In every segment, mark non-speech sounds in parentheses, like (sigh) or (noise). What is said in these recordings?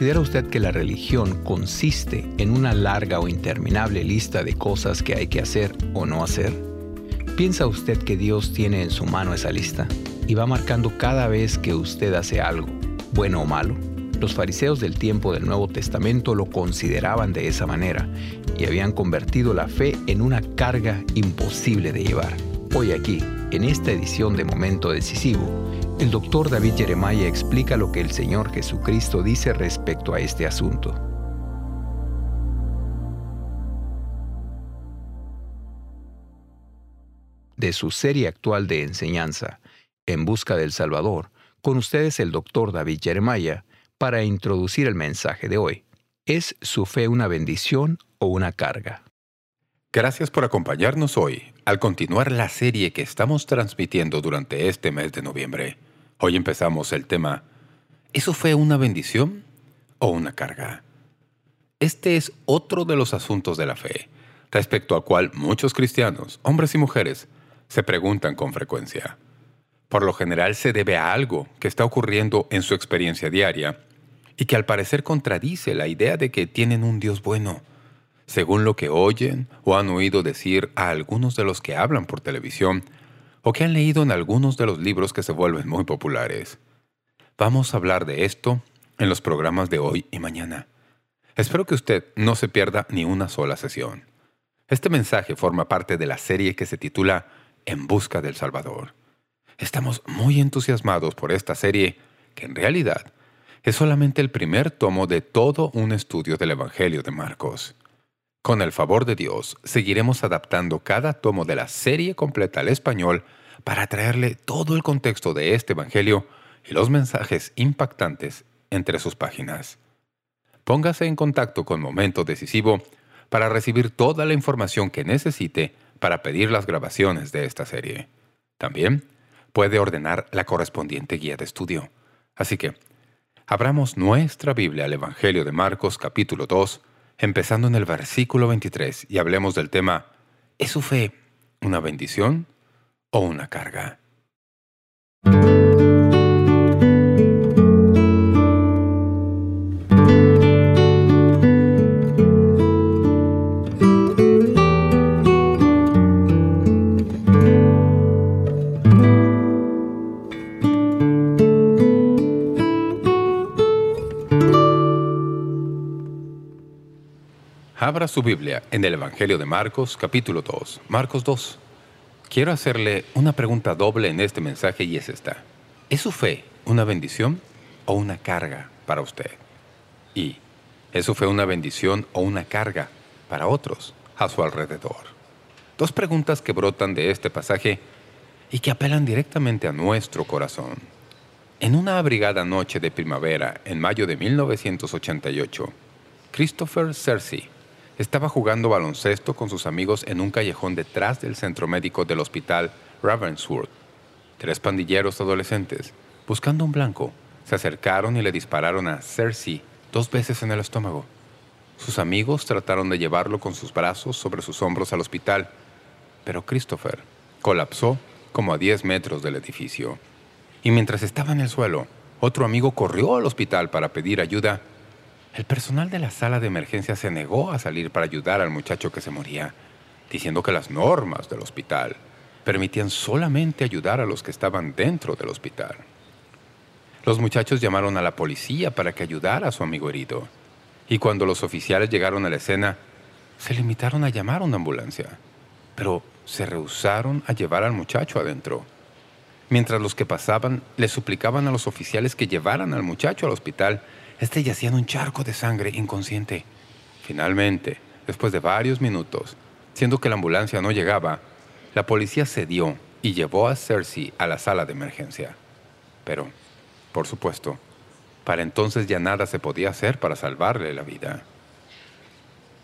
¿Considera usted que la religión consiste en una larga o interminable lista de cosas que hay que hacer o no hacer? ¿Piensa usted que Dios tiene en su mano esa lista y va marcando cada vez que usted hace algo, bueno o malo? Los fariseos del tiempo del Nuevo Testamento lo consideraban de esa manera y habían convertido la fe en una carga imposible de llevar. Hoy aquí, en esta edición de Momento Decisivo, el doctor David Jeremiah explica lo que el Señor Jesucristo dice respecto a este asunto. De su serie actual de enseñanza, En Busca del Salvador, con ustedes el doctor David Jeremiah, para introducir el mensaje de hoy. ¿Es su fe una bendición o una carga? Gracias por acompañarnos hoy al continuar la serie que estamos transmitiendo durante este mes de noviembre. Hoy empezamos el tema ¿Eso fue una bendición o una carga? Este es otro de los asuntos de la fe, respecto al cual muchos cristianos, hombres y mujeres, se preguntan con frecuencia. Por lo general se debe a algo que está ocurriendo en su experiencia diaria y que al parecer contradice la idea de que tienen un Dios bueno, según lo que oyen o han oído decir a algunos de los que hablan por televisión o que han leído en algunos de los libros que se vuelven muy populares. Vamos a hablar de esto en los programas de hoy y mañana. Espero que usted no se pierda ni una sola sesión. Este mensaje forma parte de la serie que se titula En Busca del Salvador. Estamos muy entusiasmados por esta serie que en realidad es solamente el primer tomo de todo un estudio del Evangelio de Marcos. Con el favor de Dios, seguiremos adaptando cada tomo de la serie completa al español para traerle todo el contexto de este Evangelio y los mensajes impactantes entre sus páginas. Póngase en contacto con Momento Decisivo para recibir toda la información que necesite para pedir las grabaciones de esta serie. También puede ordenar la correspondiente guía de estudio. Así que, Abramos nuestra Biblia al Evangelio de Marcos capítulo 2, empezando en el versículo 23, y hablemos del tema ¿Es su fe una bendición o una carga? Abra su Biblia en el Evangelio de Marcos, capítulo 2. Marcos 2. Quiero hacerle una pregunta doble en este mensaje y es esta. ¿Es su fe una bendición o una carga para usted? Y, ¿es su fe una bendición o una carga para otros a su alrededor? Dos preguntas que brotan de este pasaje y que apelan directamente a nuestro corazón. En una abrigada noche de primavera, en mayo de 1988, Christopher Cersei estaba jugando baloncesto con sus amigos en un callejón detrás del centro médico del hospital Ravensworth. Tres pandilleros adolescentes, buscando un blanco, se acercaron y le dispararon a Cersei dos veces en el estómago. Sus amigos trataron de llevarlo con sus brazos sobre sus hombros al hospital, pero Christopher colapsó como a 10 metros del edificio. Y mientras estaba en el suelo, otro amigo corrió al hospital para pedir ayuda el personal de la sala de emergencia se negó a salir para ayudar al muchacho que se moría, diciendo que las normas del hospital permitían solamente ayudar a los que estaban dentro del hospital. Los muchachos llamaron a la policía para que ayudara a su amigo herido, y cuando los oficiales llegaron a la escena, se limitaron a llamar a una ambulancia, pero se rehusaron a llevar al muchacho adentro. Mientras los que pasaban le suplicaban a los oficiales que llevaran al muchacho al hospital, este yacía en un charco de sangre inconsciente. Finalmente, después de varios minutos, siendo que la ambulancia no llegaba, la policía cedió y llevó a Cersei a la sala de emergencia. Pero, por supuesto, para entonces ya nada se podía hacer para salvarle la vida.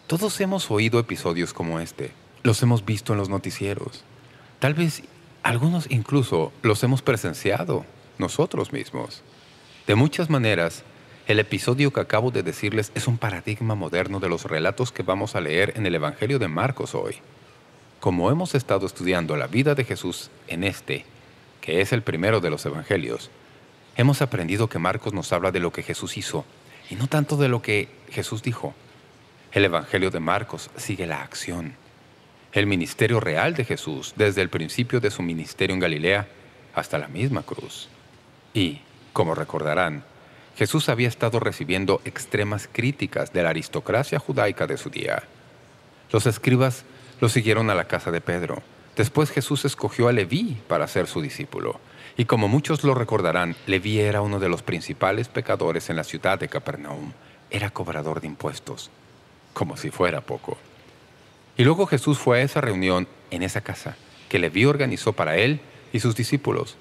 Todos hemos oído episodios como este. Los hemos visto en los noticieros. Tal vez algunos incluso los hemos presenciado nosotros mismos. De muchas maneras, el episodio que acabo de decirles es un paradigma moderno de los relatos que vamos a leer en el Evangelio de Marcos hoy. Como hemos estado estudiando la vida de Jesús en este, que es el primero de los Evangelios, hemos aprendido que Marcos nos habla de lo que Jesús hizo y no tanto de lo que Jesús dijo. El Evangelio de Marcos sigue la acción. El ministerio real de Jesús, desde el principio de su ministerio en Galilea hasta la misma cruz. Y, como recordarán, Jesús había estado recibiendo extremas críticas de la aristocracia judaica de su día. Los escribas lo siguieron a la casa de Pedro. Después Jesús escogió a Leví para ser su discípulo. Y como muchos lo recordarán, Leví era uno de los principales pecadores en la ciudad de Capernaum. Era cobrador de impuestos, como si fuera poco. Y luego Jesús fue a esa reunión en esa casa, que Leví organizó para él y sus discípulos.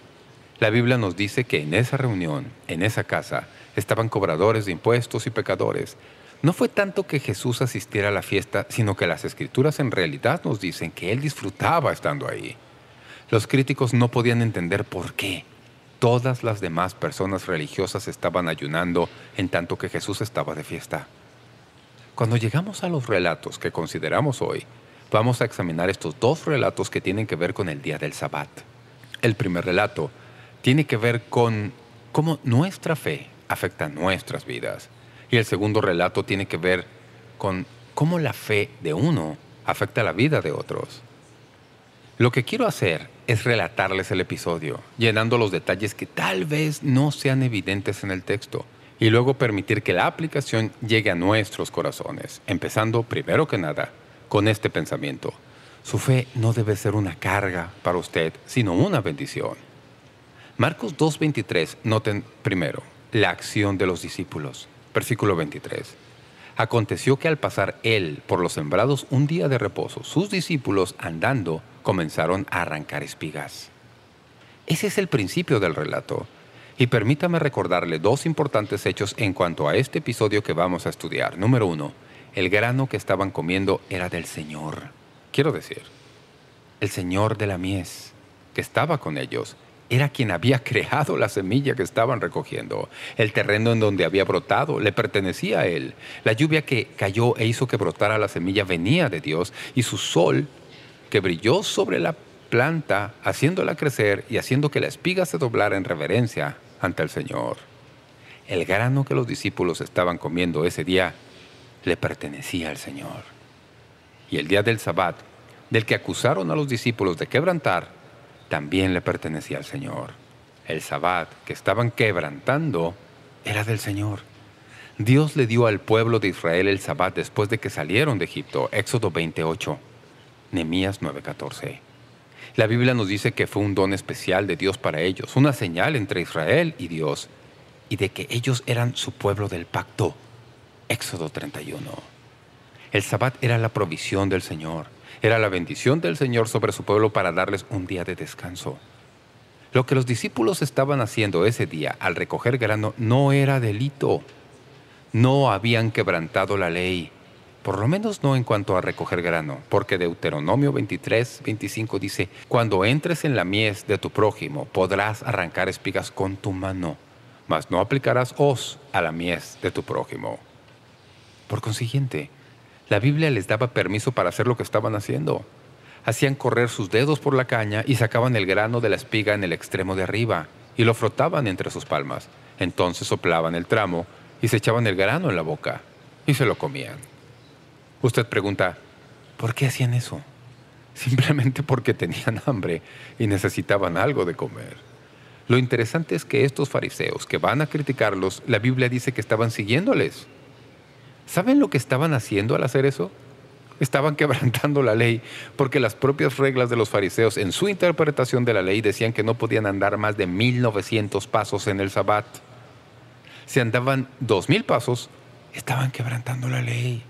La Biblia nos dice que en esa reunión, en esa casa, estaban cobradores de impuestos y pecadores. No fue tanto que Jesús asistiera a la fiesta, sino que las Escrituras en realidad nos dicen que Él disfrutaba estando ahí. Los críticos no podían entender por qué. Todas las demás personas religiosas estaban ayunando en tanto que Jesús estaba de fiesta. Cuando llegamos a los relatos que consideramos hoy, vamos a examinar estos dos relatos que tienen que ver con el día del Sabbat. El primer relato tiene que ver con cómo nuestra fe afecta nuestras vidas. Y el segundo relato tiene que ver con cómo la fe de uno afecta la vida de otros. Lo que quiero hacer es relatarles el episodio, llenando los detalles que tal vez no sean evidentes en el texto, y luego permitir que la aplicación llegue a nuestros corazones, empezando, primero que nada, con este pensamiento. Su fe no debe ser una carga para usted, sino una bendición. Marcos 2.23, noten primero, la acción de los discípulos. Versículo 23. Aconteció que al pasar él por los sembrados un día de reposo, sus discípulos, andando, comenzaron a arrancar espigas. Ese es el principio del relato. Y permítame recordarle dos importantes hechos en cuanto a este episodio que vamos a estudiar. Número uno, el grano que estaban comiendo era del Señor. Quiero decir, el Señor de la mies, que estaba con ellos, era quien había creado la semilla que estaban recogiendo. El terreno en donde había brotado le pertenecía a Él. La lluvia que cayó e hizo que brotara la semilla venía de Dios y su sol que brilló sobre la planta, haciéndola crecer y haciendo que la espiga se doblara en reverencia ante el Señor. El grano que los discípulos estaban comiendo ese día le pertenecía al Señor. Y el día del Sabbat, del que acusaron a los discípulos de quebrantar, también le pertenecía al Señor. El Sabbat que estaban quebrantando era del Señor. Dios le dio al pueblo de Israel el Sabbat después de que salieron de Egipto. Éxodo 28, Nehemías 9.14. La Biblia nos dice que fue un don especial de Dios para ellos, una señal entre Israel y Dios, y de que ellos eran su pueblo del pacto. Éxodo 31. El Sabbat era la provisión del Señor. Era la bendición del Señor sobre su pueblo para darles un día de descanso. Lo que los discípulos estaban haciendo ese día al recoger grano no era delito. No habían quebrantado la ley, por lo menos no en cuanto a recoger grano, porque Deuteronomio 23, 25 dice, «Cuando entres en la mies de tu prójimo, podrás arrancar espigas con tu mano, mas no aplicarás hoz a la mies de tu prójimo». Por consiguiente, la Biblia les daba permiso para hacer lo que estaban haciendo. Hacían correr sus dedos por la caña y sacaban el grano de la espiga en el extremo de arriba y lo frotaban entre sus palmas. Entonces soplaban el tramo y se echaban el grano en la boca y se lo comían. Usted pregunta, ¿por qué hacían eso? Simplemente porque tenían hambre y necesitaban algo de comer. Lo interesante es que estos fariseos que van a criticarlos, la Biblia dice que estaban siguiéndoles. ¿Saben lo que estaban haciendo al hacer eso? Estaban (laughs) quebrantando la ley, porque las propias reglas de los fariseos en su interpretación de la ley decían que no podían andar más de 1.900 pasos en el sabbat. Si andaban 2.000 pasos, estaban quebrantando la ley.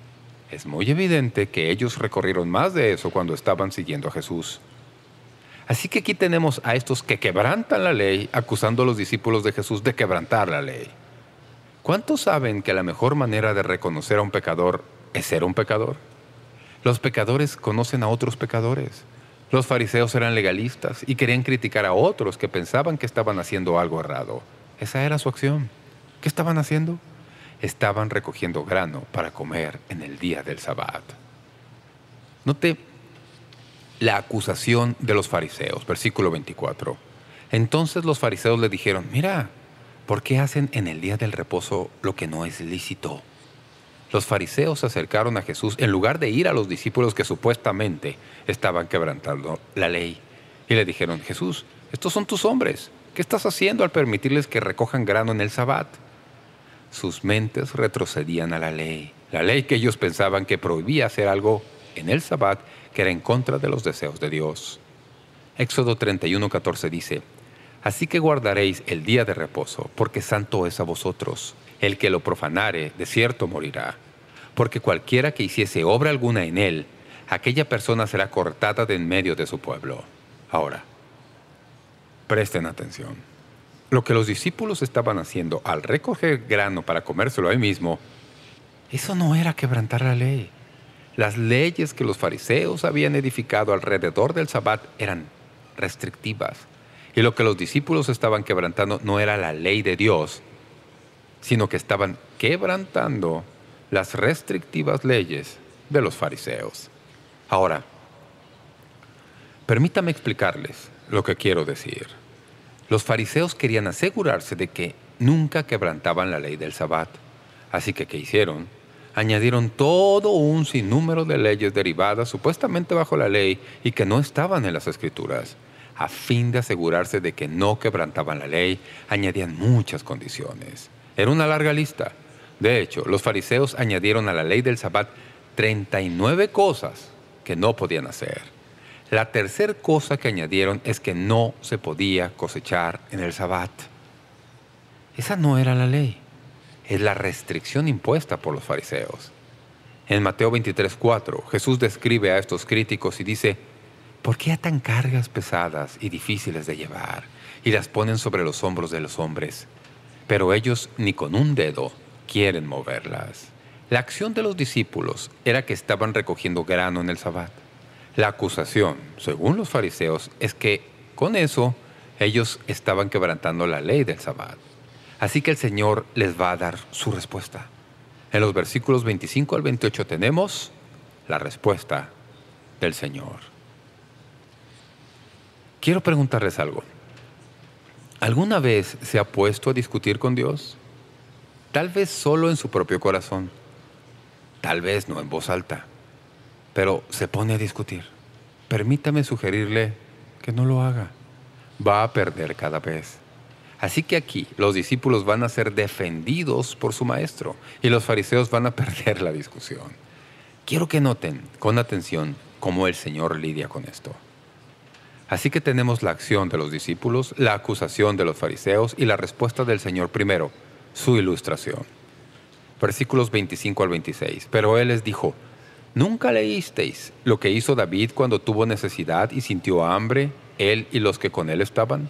Es muy evidente que ellos recorrieron más de eso cuando estaban siguiendo a Jesús. Así que aquí tenemos a estos que quebrantan la ley, acusando a los discípulos de Jesús de quebrantar la ley. ¿Cuántos saben que la mejor manera de reconocer a un pecador es ser un pecador? Los pecadores conocen a otros pecadores. Los fariseos eran legalistas y querían criticar a otros que pensaban que estaban haciendo algo errado. Esa era su acción. ¿Qué estaban haciendo? Estaban recogiendo grano para comer en el día del Sabbat. Note la acusación de los fariseos, versículo 24. Entonces los fariseos le dijeron, mira, ¿por qué hacen en el día del reposo lo que no es lícito? Los fariseos se acercaron a Jesús en lugar de ir a los discípulos que supuestamente estaban quebrantando la ley. Y le dijeron, Jesús, estos son tus hombres. ¿Qué estás haciendo al permitirles que recojan grano en el sabbat? Sus mentes retrocedían a la ley. La ley que ellos pensaban que prohibía hacer algo en el sabbat que era en contra de los deseos de Dios. Éxodo 31, 14 dice, Así que guardaréis el día de reposo, porque santo es a vosotros. El que lo profanare, de cierto morirá. Porque cualquiera que hiciese obra alguna en él, aquella persona será cortada de en medio de su pueblo. Ahora, presten atención. Lo que los discípulos estaban haciendo al recoger grano para comérselo ahí mismo, eso no era quebrantar la ley. Las leyes que los fariseos habían edificado alrededor del sabbat eran restrictivas. Y lo que los discípulos estaban quebrantando no era la ley de Dios, sino que estaban quebrantando las restrictivas leyes de los fariseos. Ahora, permítame explicarles lo que quiero decir. Los fariseos querían asegurarse de que nunca quebrantaban la ley del sabbat. Así que, ¿qué hicieron? Añadieron todo un sinnúmero de leyes derivadas supuestamente bajo la ley y que no estaban en las Escrituras. A fin de asegurarse de que no quebrantaban la ley, añadían muchas condiciones. Era una larga lista. De hecho, los fariseos añadieron a la ley del sabbat 39 cosas que no podían hacer. La tercera cosa que añadieron es que no se podía cosechar en el sabbat. Esa no era la ley. Es la restricción impuesta por los fariseos. En Mateo 23:4, Jesús describe a estos críticos y dice, ¿Por qué atan cargas pesadas y difíciles de llevar y las ponen sobre los hombros de los hombres? pero ellos ni con un dedo quieren moverlas. La acción de los discípulos era que estaban recogiendo grano en el sabbat. La acusación, según los fariseos, es que con eso ellos estaban quebrantando la ley del sabbat. Así que el Señor les va a dar su respuesta. En los versículos 25 al 28 tenemos la respuesta del Señor. Quiero preguntarles algo. ¿Alguna vez se ha puesto a discutir con Dios? Tal vez solo en su propio corazón. Tal vez no en voz alta. Pero se pone a discutir. Permítame sugerirle que no lo haga. Va a perder cada vez. Así que aquí los discípulos van a ser defendidos por su maestro y los fariseos van a (laughs) perder la discusión. Quiero que noten con atención cómo el Señor lidia con esto. Así que tenemos la acción de los discípulos, la acusación de los fariseos y la respuesta del Señor primero, su ilustración. Versículos 25 al 26. Pero Él les dijo, ¿Nunca leísteis lo que hizo David cuando tuvo necesidad y sintió hambre, él y los que con él estaban?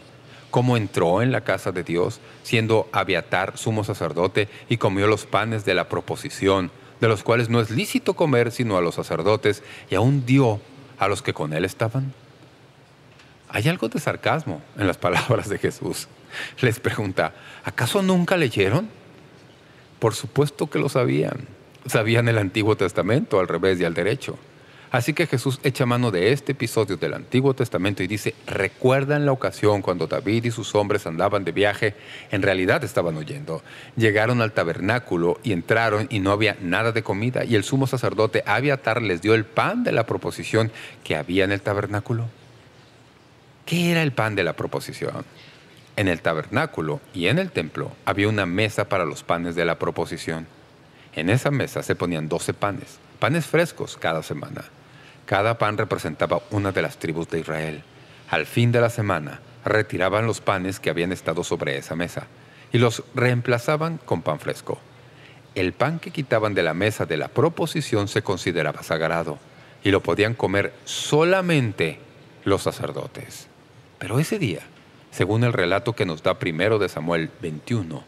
¿Cómo entró en la casa de Dios, siendo Abiatar sumo sacerdote, y comió los panes de la proposición, de los cuales no es lícito comer sino a los sacerdotes, y aún dio a los que con él estaban? Hay algo de sarcasmo en las palabras de Jesús. Les pregunta, ¿acaso nunca leyeron? Por supuesto que lo sabían. Sabían el Antiguo Testamento al revés y al derecho. Así que Jesús echa mano de este episodio del Antiguo Testamento y dice, ¿recuerdan la ocasión cuando David y sus hombres andaban de viaje? En realidad estaban huyendo. Llegaron al tabernáculo y entraron y no había nada de comida y el sumo sacerdote Abiatar les dio el pan de la proposición que había en el tabernáculo. ¿Qué era el pan de la proposición? En el tabernáculo y en el templo había una mesa para los panes de la proposición. En esa mesa se ponían doce panes, panes frescos cada semana. Cada pan representaba una de las tribus de Israel. Al fin de la semana, retiraban los panes que habían estado sobre esa mesa y los reemplazaban con pan fresco. El pan que quitaban de la mesa de la proposición se consideraba sagrado y lo podían comer solamente los sacerdotes. Pero ese día, según el relato que nos da primero de Samuel 21,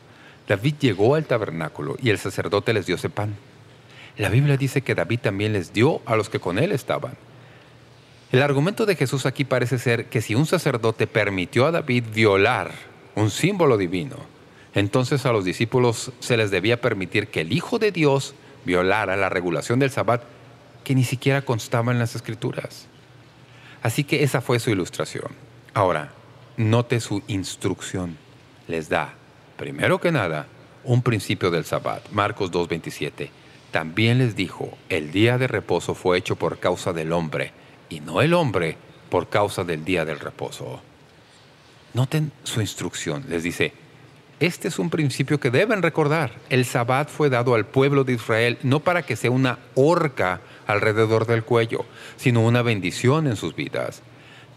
David llegó al tabernáculo y el sacerdote les dio ese pan. La Biblia dice que David también les dio a los que con él estaban. El argumento de Jesús aquí parece ser que si un sacerdote permitió a David violar un símbolo divino, entonces a los discípulos se les debía permitir que el Hijo de Dios violara la regulación del Sabbat que ni siquiera constaba en las Escrituras. Así que esa fue su ilustración. Ahora, note su instrucción. Les da primero que nada, un principio del Sabbat, Marcos 2.27. También les dijo, el día de reposo fue hecho por causa del hombre, y no el hombre por causa del día del reposo. Noten su instrucción, les dice, este es un principio que deben recordar. El Sabbat fue dado al pueblo de Israel no para que sea una horca alrededor del cuello, sino una bendición en sus vidas.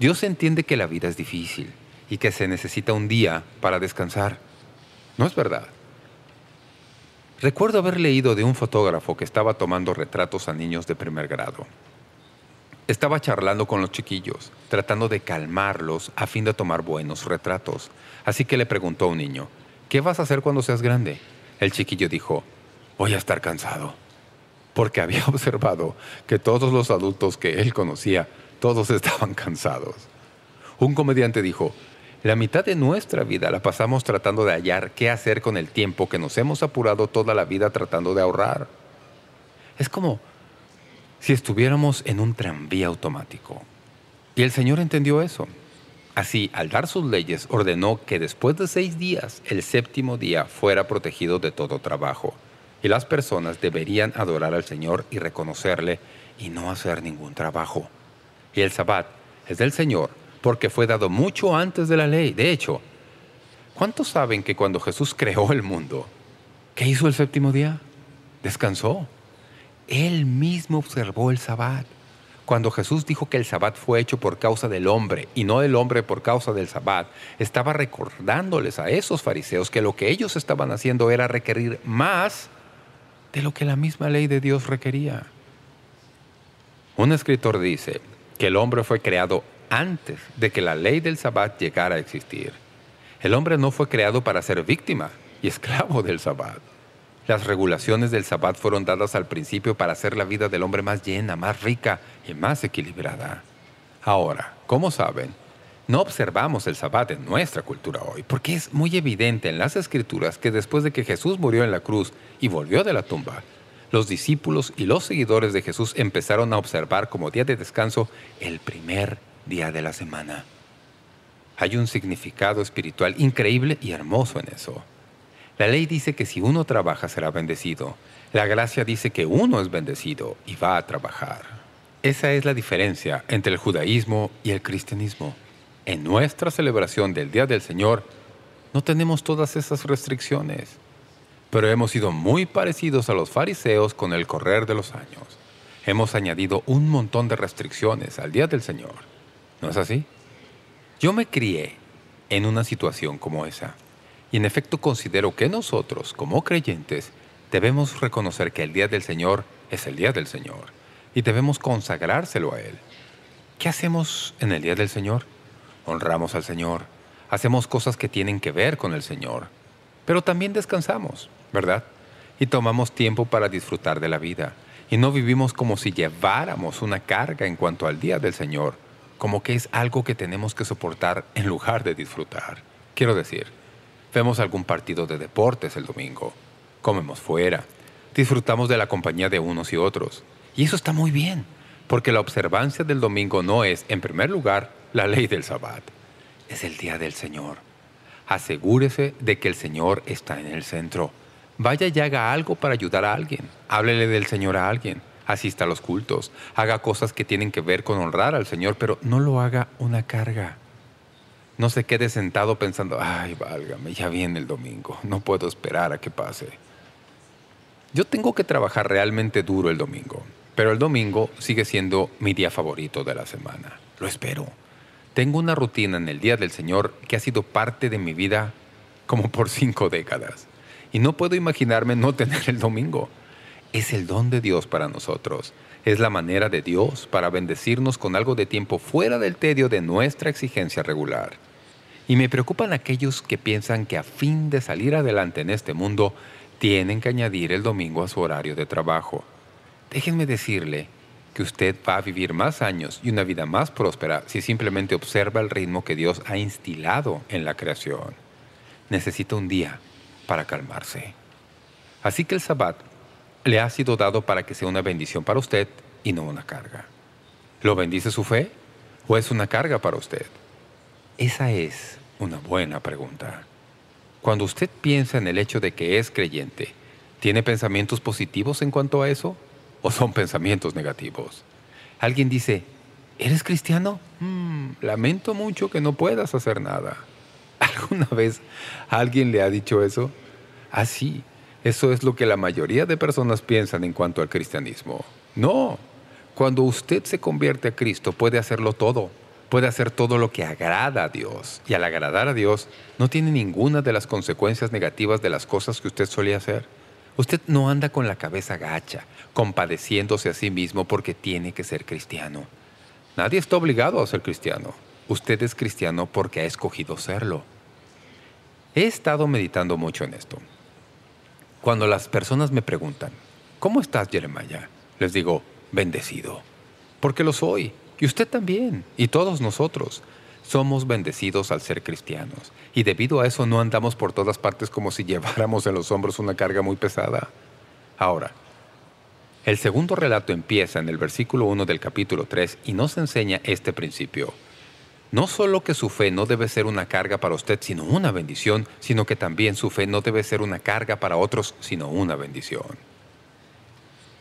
Dios entiende que la vida es difícil y que se necesita un día para descansar. ¿No es verdad? Recuerdo haber leído de un fotógrafo que estaba tomando retratos a niños de primer grado. Estaba charlando con los chiquillos, tratando de calmarlos a fin de tomar buenos retratos. Así que le preguntó a un niño, ¿qué vas a hacer cuando seas grande? El chiquillo dijo, voy a estar cansado. Porque había (laughs) observado que todos los adultos que él conocía, todos (laughs) estaban cansados. Un comediante dijo, la mitad de nuestra vida la pasamos tratando de hallar qué hacer con el tiempo que nos hemos apurado toda la vida tratando de ahorrar. Es como si estuviéramos en un tranvía automático. Y el Señor entendió eso. Así, al dar sus leyes, ordenó que después de seis días, el séptimo día fuera protegido de todo trabajo. Y las personas deberían adorar al Señor y reconocerle y no hacer ningún trabajo. Y el sabbat es del Señor porque fue dado mucho antes de la ley. De hecho, ¿cuántos saben que cuando Jesús creó el mundo, ¿qué hizo el séptimo día? Descansó. Él mismo observó el sabbat. Cuando Jesús dijo que el sabbat fue hecho por causa del hombre y no del hombre por causa del sabbat, estaba recordándoles a esos fariseos que lo que ellos estaban haciendo era requerir más de lo que la misma ley de Dios requería. Un escritor dice que el hombre fue creado antes de que la ley del sabbat llegara a existir. El hombre no fue creado para ser víctima y esclavo del sabbat. Las regulaciones del Sabbat fueron dadas al principio para hacer la vida del hombre más llena, más rica y más equilibrada. Ahora, como saben, no observamos el Sabbat en nuestra cultura hoy, porque es muy evidente en las Escrituras que después de que Jesús murió en la cruz y volvió de la tumba, los discípulos y los seguidores de Jesús empezaron a observar como día de descanso el primer día de la semana. Hay un significado espiritual increíble y hermoso en eso. La ley dice que si uno trabaja será bendecido. La gracia dice que uno es bendecido y va a trabajar. Esa es la diferencia entre el judaísmo y el cristianismo. En nuestra celebración del Día del Señor no tenemos todas esas restricciones, pero hemos sido muy parecidos a los fariseos con el correr de los años. Hemos añadido un montón de restricciones al Día del Señor. ¿No es así? Yo me crié en una situación como esa. Y en efecto considero que nosotros, como creyentes, debemos reconocer que el Día del Señor es el Día del Señor y debemos consagrárselo a Él. ¿Qué hacemos en el Día del Señor? Honramos al Señor, hacemos cosas que tienen que ver con el Señor, pero también descansamos, ¿verdad? Y tomamos tiempo para disfrutar de la vida, y no vivimos como si lleváramos una carga en cuanto al Día del Señor, como que es algo que tenemos que soportar en lugar de disfrutar. Quiero decir, Vemos algún partido de deportes el domingo. Comemos fuera. Disfrutamos de la compañía de unos y otros. Y eso está muy bien, porque la observancia del domingo no es, en primer lugar, la ley del sabbat. Es el día del Señor. Asegúrese de que el Señor está en el centro. Vaya y haga algo para ayudar a alguien. Háblele del Señor a alguien. Asista a los cultos. Haga cosas que tienen que ver con honrar al Señor, pero no lo haga una carga. No se quede sentado pensando, ay, válgame, ya viene el domingo, no puedo esperar a que pase. Yo tengo que trabajar realmente duro el domingo, pero el domingo sigue siendo mi día favorito de la semana. Lo espero. Tengo una rutina en el Día del Señor que ha sido parte de mi vida como por cinco décadas. Y no puedo imaginarme no tener el domingo. Es el don de Dios para nosotros. Es la manera de Dios para bendecirnos con algo de tiempo fuera del tedio de nuestra exigencia regular. Y me preocupan aquellos que piensan que a fin de salir adelante en este mundo tienen que añadir el domingo a su horario de trabajo. Déjenme decirle que usted va a vivir más años y una vida más próspera si simplemente observa el ritmo que Dios ha instilado en la creación. Necesita un día para calmarse. Así que el Sabbat le ha sido dado para que sea una bendición para usted y no una carga. ¿Lo bendice su fe o es una carga para usted? Esa es una buena pregunta. Cuando usted piensa en el hecho de que es creyente, ¿tiene pensamientos positivos en cuanto a eso? ¿O son pensamientos negativos? Alguien dice, ¿eres cristiano? Hmm, lamento mucho que no puedas hacer nada. ¿Alguna vez alguien le ha dicho eso? Ah, sí, eso es lo que la mayoría de personas piensan en cuanto al cristianismo. No, cuando usted se convierte a Cristo puede hacerlo todo puede hacer todo lo que agrada a Dios. Y al agradar a Dios, no tiene ninguna de las consecuencias negativas de las cosas que usted solía hacer. Usted no anda con la cabeza gacha, compadeciéndose a sí mismo porque tiene que ser cristiano. Nadie está obligado a ser cristiano. Usted es cristiano porque ha escogido serlo. He estado meditando mucho en esto. Cuando las personas me preguntan, ¿cómo estás, Jeremiah? Les digo, bendecido. Porque lo soy. Y usted también, y todos nosotros. Somos bendecidos al ser cristianos. Y debido a eso no andamos por todas partes como si (laughs) lleváramos en los hombros una carga muy pesada. Ahora, el segundo relato empieza en el versículo 1 del capítulo 3 y nos enseña este principio. No solo que su fe no debe ser una carga para usted, sino una bendición, sino que también su fe no debe ser una carga para otros, sino una bendición.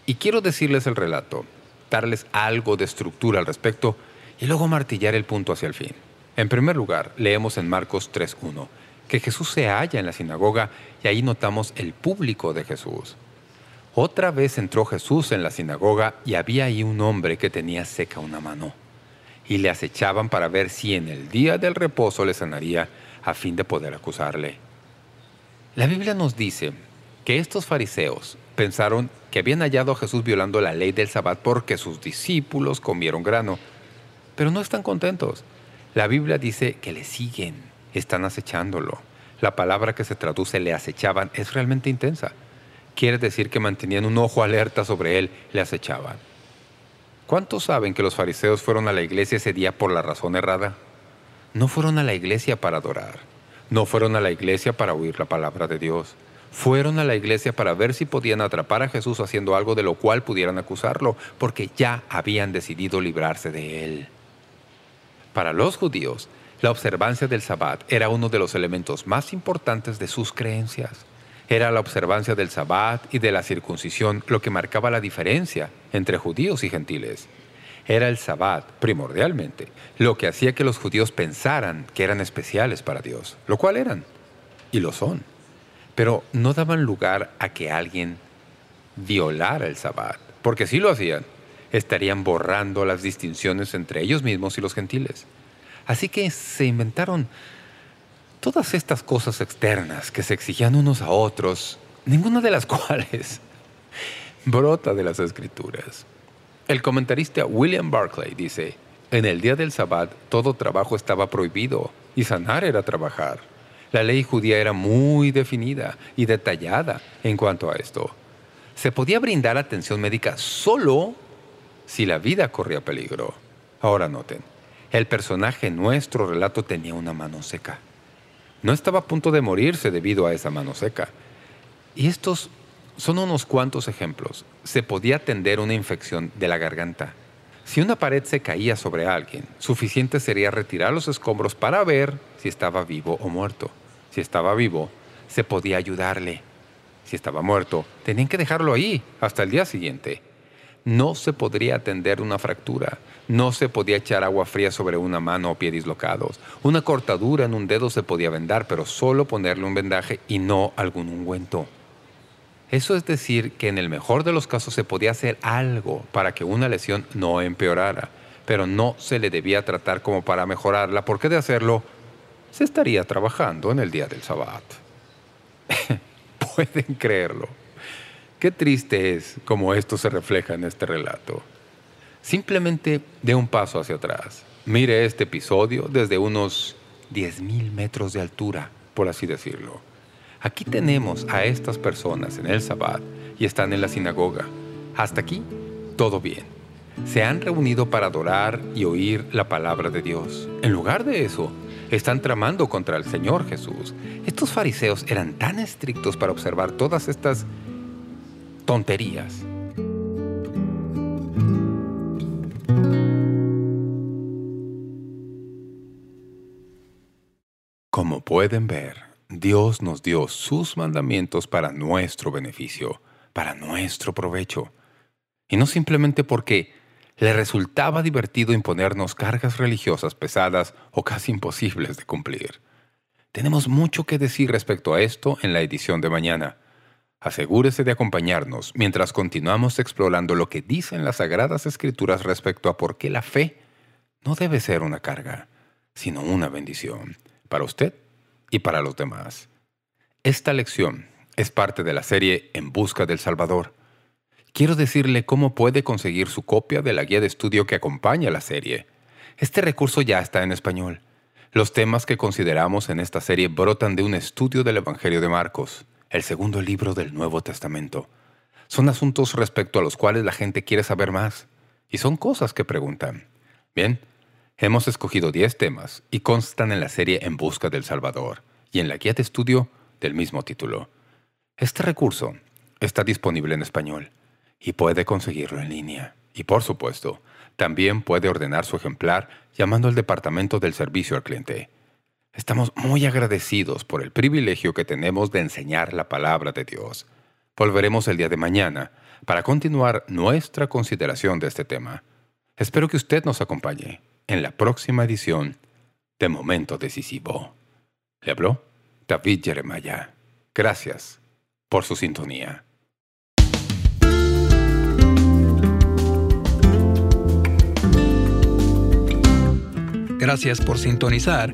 Y quiero decirles el relato darles algo de estructura al respecto y luego martillar el punto hacia el fin. En primer lugar, leemos en Marcos 3.1 que Jesús se halla en la sinagoga y ahí notamos el público de Jesús. Otra vez entró Jesús en la sinagoga y había ahí un hombre que tenía seca una mano. Y le acechaban para ver si en el día del reposo le sanaría a fin de poder acusarle. La Biblia nos dice que estos fariseos pensaron que habían hallado a Jesús violando la ley del Sabbat porque sus discípulos comieron grano. Pero no están contentos. La Biblia dice que le siguen, están acechándolo. La palabra que se traduce le acechaban es realmente intensa. Quiere decir que mantenían un ojo alerta sobre él, le acechaban. ¿Cuántos saben que los fariseos fueron a la iglesia ese día por la razón errada? No fueron a la iglesia para adorar. No fueron a la iglesia para oír la palabra de Dios. Fueron a la iglesia para ver si podían atrapar a Jesús haciendo algo de lo cual pudieran acusarlo, porque ya habían decidido librarse de él. Para los judíos, la observancia del Sabbat era uno de los elementos más importantes de sus creencias. Era la observancia del Sabbat y de la circuncisión lo que marcaba la diferencia entre judíos y gentiles. Era el Sabbat, primordialmente, lo que hacía que los judíos pensaran que eran especiales para Dios, lo cual eran, y lo son pero no daban lugar a que alguien violara el sabbat, porque si lo hacían, estarían borrando las distinciones entre ellos mismos y los gentiles. Así que se inventaron todas estas cosas externas que se exigían unos a otros, ninguna de las (laughs) cuales brota de las Escrituras. El comentarista William Barclay dice, en el día del Sabbat todo trabajo estaba prohibido y sanar era trabajar. La ley judía era muy definida y detallada en cuanto a esto. Se podía brindar atención médica solo si la vida corría peligro. Ahora noten, el personaje en nuestro relato tenía una mano seca. No estaba a punto de morirse debido a esa mano seca. Y estos son unos cuantos ejemplos. Se podía atender una infección de la garganta. Si una pared se caía sobre alguien, suficiente sería retirar los escombros para ver si estaba vivo o muerto. Si estaba vivo, se podía ayudarle. Si estaba muerto, tenían que dejarlo ahí hasta el día siguiente. No se podría atender una fractura. No se podía echar agua fría sobre una mano o pie dislocados. Una cortadura en un dedo se podía vendar, pero solo ponerle un vendaje y no algún ungüento. Eso es decir que en el mejor de los casos se podía hacer algo para que una lesión no empeorara, pero no se le debía tratar como para mejorarla, porque de hacerlo se estaría trabajando en el día del Sabbat. (laughs) Pueden creerlo. Qué triste es como esto se refleja en este relato. Simplemente dé un paso hacia atrás. Mire este episodio desde unos 10.000 metros de altura, por así decirlo. Aquí tenemos a estas personas en el Sabbat y están en la sinagoga. Hasta aquí, todo bien. Se han reunido para adorar y oír la palabra de Dios. En lugar de eso, están tramando contra el Señor Jesús. Estos fariseos eran tan estrictos para observar todas estas tonterías. Como pueden ver, Dios nos dio sus mandamientos para nuestro beneficio, para nuestro provecho. Y no simplemente porque le resultaba divertido imponernos cargas religiosas pesadas o casi imposibles de cumplir. Tenemos mucho que decir respecto a esto en la edición de mañana. Asegúrese de acompañarnos mientras continuamos explorando lo que dicen las Sagradas Escrituras respecto a por qué la fe no debe ser una carga, sino una bendición, para usted y para los demás. Esta lección es parte de la serie En Busca del Salvador. Quiero decirle cómo puede conseguir su copia de la guía de estudio que acompaña la serie. Este recurso ya está en español. Los temas que consideramos en esta serie brotan de un estudio del Evangelio de Marcos, el segundo libro del Nuevo Testamento. Son asuntos respecto a los cuales la gente quiere saber más, y son cosas que preguntan. Bien, hemos escogido 10 temas y constan en la serie En Busca del Salvador y en la guía de estudio del mismo título. Este recurso está disponible en español y puede conseguirlo en línea. Y por supuesto, también puede ordenar su ejemplar llamando al Departamento del Servicio al Cliente. Estamos muy agradecidos por el privilegio que tenemos de enseñar la palabra de Dios. Volveremos el día de mañana para continuar nuestra consideración de este tema. Espero que usted nos acompañe en la próxima edición de Momento Decisivo. Le habló David Jeremiah. Gracias por su sintonía. Gracias por sintonizar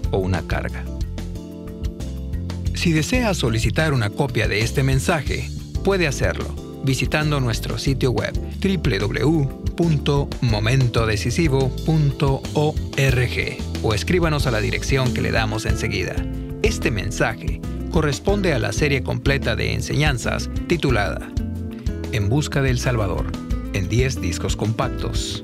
una carga? Si desea solicitar una copia de este mensaje, puede hacerlo visitando nuestro sitio web www.momentodecisivo.org o escríbanos a la dirección que le damos enseguida. Este mensaje corresponde a la serie completa de enseñanzas titulada En Busca del Salvador, en 10 discos compactos.